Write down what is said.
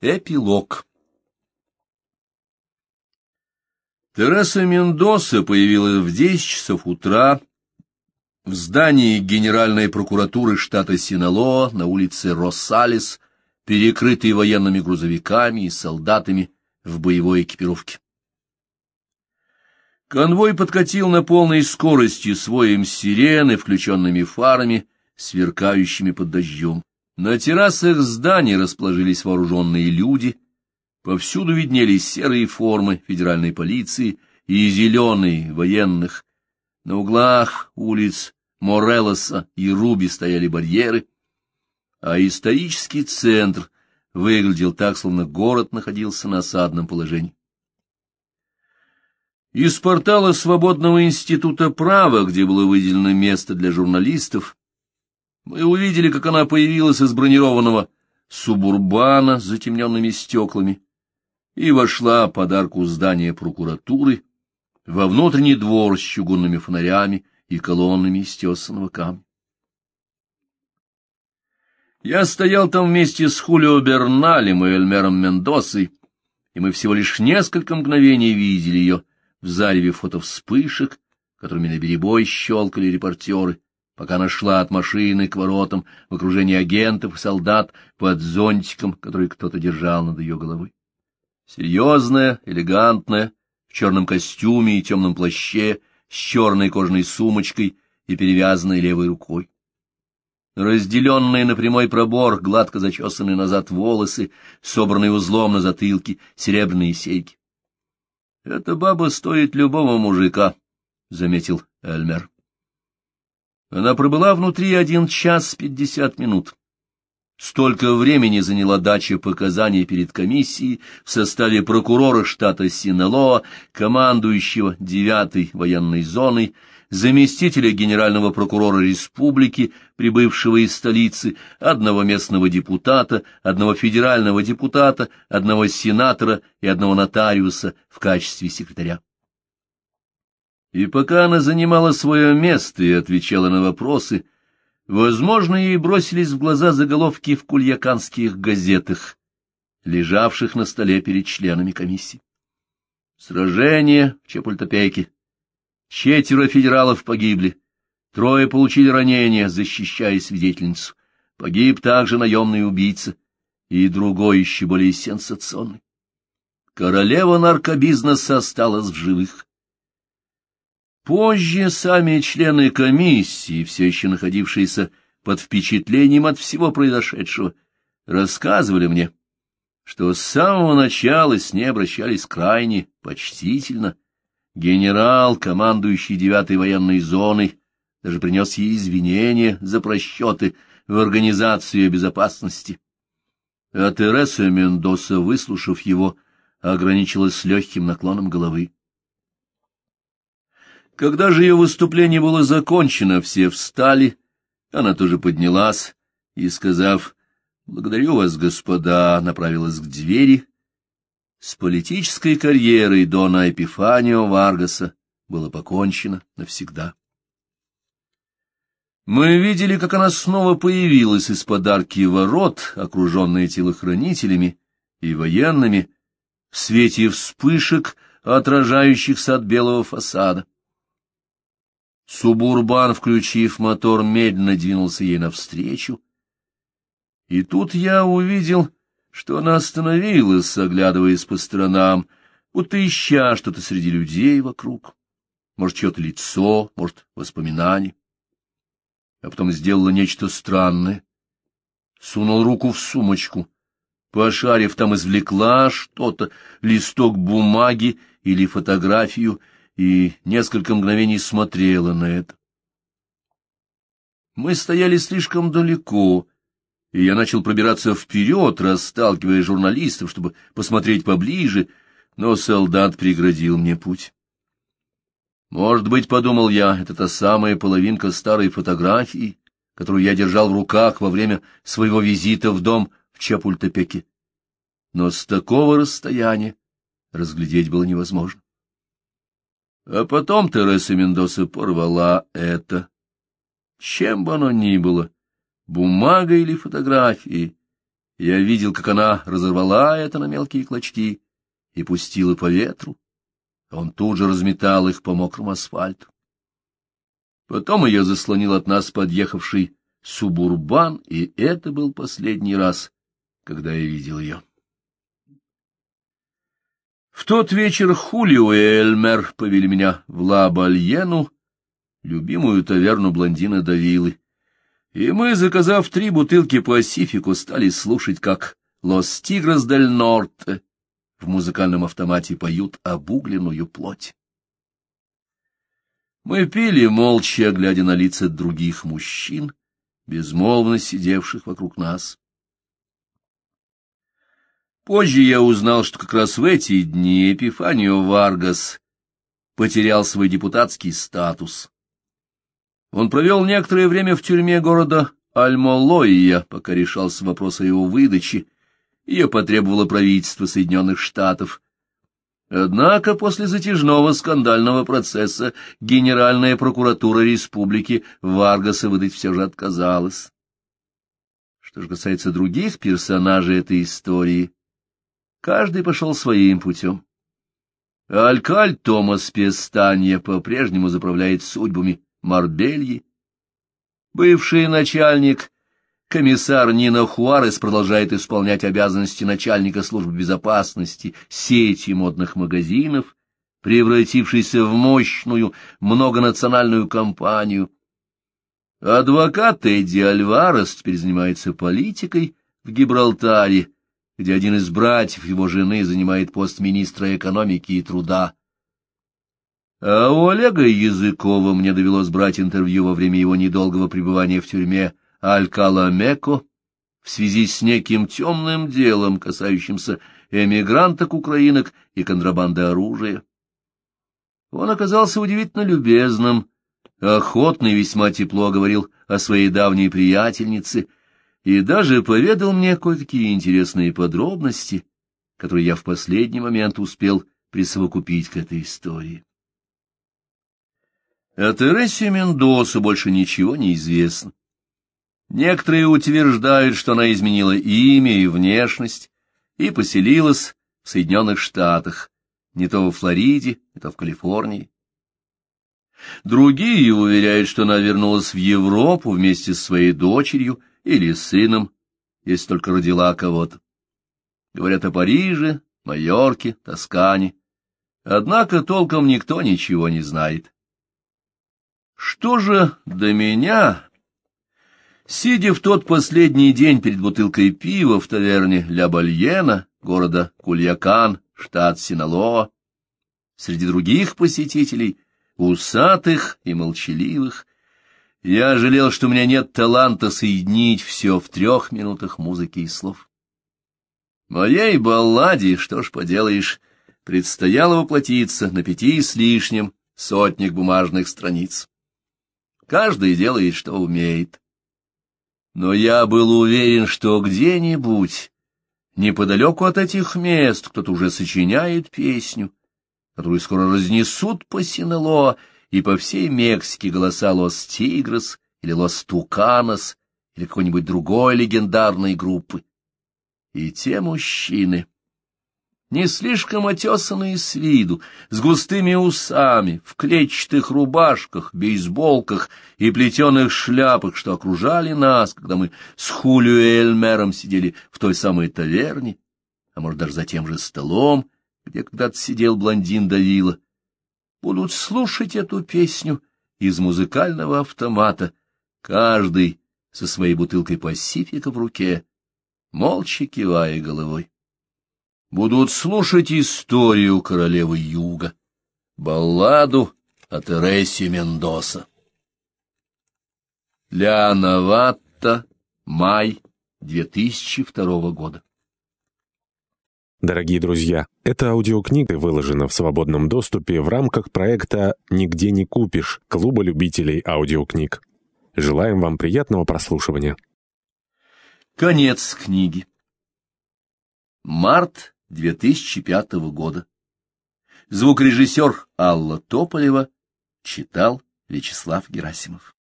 Эпилог Тереса Мендоса появилась в десять часов утра в здании Генеральной прокуратуры штата Синалоа на улице Росалес, перекрытой военными грузовиками и солдатами в боевой экипировке. Конвой подкатил на полной скорости своим сирены, включенными фарами, сверкающими под дождем. На террасах зданий расположились вооруженные люди, повсюду виднелись серые формы федеральной полиции и зеленые военных. На углах улиц Морелоса и Руби стояли барьеры, а исторический центр выглядел так, словно город находился на осадном положении. Из портала Свободного института права, где было выделено место для журналистов, мы увидели, как она появилась из бронированного субурбана с затемненными стеклами и вошла под арку здания прокуратуры во внутренний двор с чугунными фонарями и колоннами из тесаного камня. Я стоял там вместе с Хулио Берналем и Эльмером Мендосой, и мы всего лишь несколько мгновений видели ее в зареве фотовспышек, которыми на беребой щелкали репортеры, пока она шла от машины к воротам в окружении агентов и солдат под зонтиком, который кто-то держал над ее головой. Серьезная, элегантная, в черном костюме и темном плаще, с черной кожаной сумочкой и перевязанной левой рукой. Разделенные на прямой пробор, гладко зачесанные назад волосы, собранные узлом на затылке, серебряные сейки. — Эта баба стоит любого мужика, — заметил Эльмер. Она пробыла внутри один час пятьдесят минут. Столько времени заняла дача показаний перед комиссией в составе прокурора штата Синалоа, командующего девятой военной зоной, заместителя генерального прокурора республики, прибывшего из столицы, одного местного депутата, одного федерального депутата, одного сенатора и одного нотариуса в качестве секретаря. И пока она занимала свое место и отвечала на вопросы, возможно, ей бросились в глаза заголовки в кульяканских газетах, лежавших на столе перед членами комиссии. Сражение в Чапультопейке. Четверо федералов погибли, трое получили ранения, защищая свидетельницу. Погиб также наемный убийца и другой, еще более сенсационный. Королева наркобизнеса осталась в живых. Позже сами члены комиссии, все еще находившиеся под впечатлением от всего произошедшего, рассказывали мне, что с самого начала с ней обращались крайне почтительно. Генерал, командующий девятой военной зоной, даже принес ей извинения за просчеты в организации безопасности. А Тереса Мендоса, выслушав его, ограничилась легким наклоном головы. Когда же ее выступление было закончено, все встали, она тоже поднялась и, сказав «Благодарю вас, господа», направилась к двери. С политической карьерой Дона Эпифанио Варгаса было покончено навсегда. Мы видели, как она снова появилась из подарки ворот, окруженная телохранителями и военными, в свете вспышек, отражающихся от белого фасада. Субурбан, включив мотор, медленно двинулся ей навстречу. И тут я увидел, что она остановилась, оглядываясь по сторонам, будто ища что-то среди людей вокруг. Может, чье-то лицо, может, воспоминание. А потом сделала нечто странное. Сунул руку в сумочку. Пошарив, там извлекла что-то, листок бумаги или фотографию — и несколько мгновений смотрела на это. Мы стояли слишком далеко, и я начал пробираться вперед, расталкивая журналистов, чтобы посмотреть поближе, но солдат преградил мне путь. Может быть, подумал я, это та самая половинка старой фотографии, которую я держал в руках во время своего визита в дом в Чапультепеке. Но с такого расстояния разглядеть было невозможно. А потом Тереса Мендоса порвала это. Чем бы оно ни было, бумагой или фотографией, Я видел, как она разорвала это на мелкие клочки и пустила по ветру. Он тут же разметал их по мокрому асфальту. Потом ее заслонил от нас подъехавший субурбан, и это был последний раз, когда я видел ее. В тот вечер Хулио и Эльмер повели меня в Ла-Бальену, любимую таверну блондина Давилы, и мы, заказав три бутылки Пасифику, стали слушать, как «Лос Тигрос дель Норте» в музыкальном автомате поют обугленную плоть. Мы пили молча, глядя на лица других мужчин, безмолвно сидевших вокруг нас. Позже я узнал, что как раз в эти дни Эпифанио Варгас потерял свой депутатский статус. Он провел некоторое время в тюрьме города Альмолоия, пока решался вопрос о его выдаче. Ее потребовало правительство Соединенных Штатов. Однако после затяжного скандального процесса Генеральная прокуратура республики Варгаса выдать все же отказалась. Что же касается других персонажей этой истории, каждый пошел своим путем. Алькаль Томас Пестанье по-прежнему заправляет судьбами Марбельи. Бывший начальник, комиссар Нина Хуарес, продолжает исполнять обязанности начальника службы безопасности сети модных магазинов, превратившейся в мощную многонациональную компанию. Адвокат Эдди Альварес теперь занимается политикой в Гибралтаре, где один из братьев его жены занимает пост министра экономики и труда. А у Олега Языкова мне довелось брать интервью во время его недолгого пребывания в тюрьме Алькала-Меко в связи с неким темным делом, касающимся эмигранток-украинок и контрабанды оружия. Он оказался удивительно любезным, охотно и весьма тепло говорил о своей давней приятельнице и даже поведал мне кое-какие интересные подробности, которые я в последний момент успел присовокупить к этой истории. О Тересе Мендосу больше ничего не известно. Некоторые утверждают, что она изменила имя и внешность и поселилась в Соединенных Штатах, не то во Флориде, не то в Калифорнии. Другие уверяют, что она вернулась в Европу вместе с своей дочерью или сыном, если только родила кого-то. Говорят о Париже, Майорке, Тоскане. Однако толком никто ничего не знает. Что же до меня? Сидя в тот последний день перед бутылкой пива в таверне Ля Бальена, города Кульякан, штат Синалоа, среди других посетителей, усатых и молчаливых, я жалел, что у меня нет таланта соединить все в трех минутах музыки и слов. Моей балладе, что ж поделаешь, предстояло воплотиться на пяти с лишним сотник бумажных страниц. Каждый делает, что умеет. Но я был уверен, что где-нибудь, неподалеку от этих мест, кто-то уже сочиняет песню, которую скоро разнесут по Синело и по всей Мексике голоса Лос-Тигрес или Лос-Туканес или какой-нибудь другой легендарной группы. И те мужчины не слишком отесанные с виду, с густыми усами, в клетчатых рубашках, бейсболках и плетеных шляпах, что окружали нас, когда мы с Хулио Эльмером сидели в той самой таверне, а может, даже за тем же столом, где когда-то сидел блондин Давила, будут слушать эту песню из музыкального автомата, каждый со своей бутылкой пасифика в руке, молча кивая головой будут слушать историю королевы Юга, балладу о Тересе Мендоса. Ля Наватта, май 2002 года. Дорогие друзья, эта аудиокнига выложена в свободном доступе в рамках проекта «Нигде не купишь» Клуба любителей аудиокниг. Желаем вам приятного прослушивания. Конец книги. Март 2005 года. Звукорежиссер Алла Тополева читал Вячеслав Герасимов.